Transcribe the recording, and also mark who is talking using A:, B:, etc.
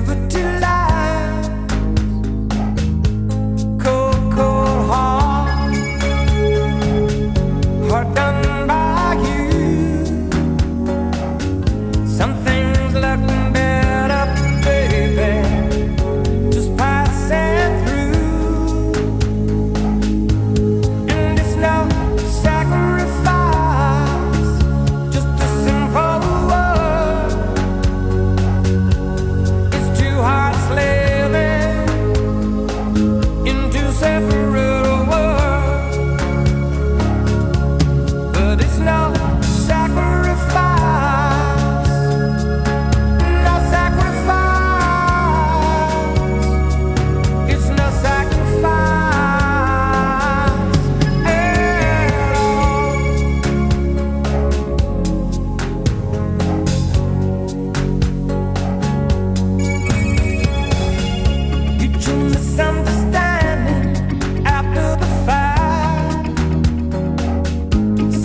A: never do.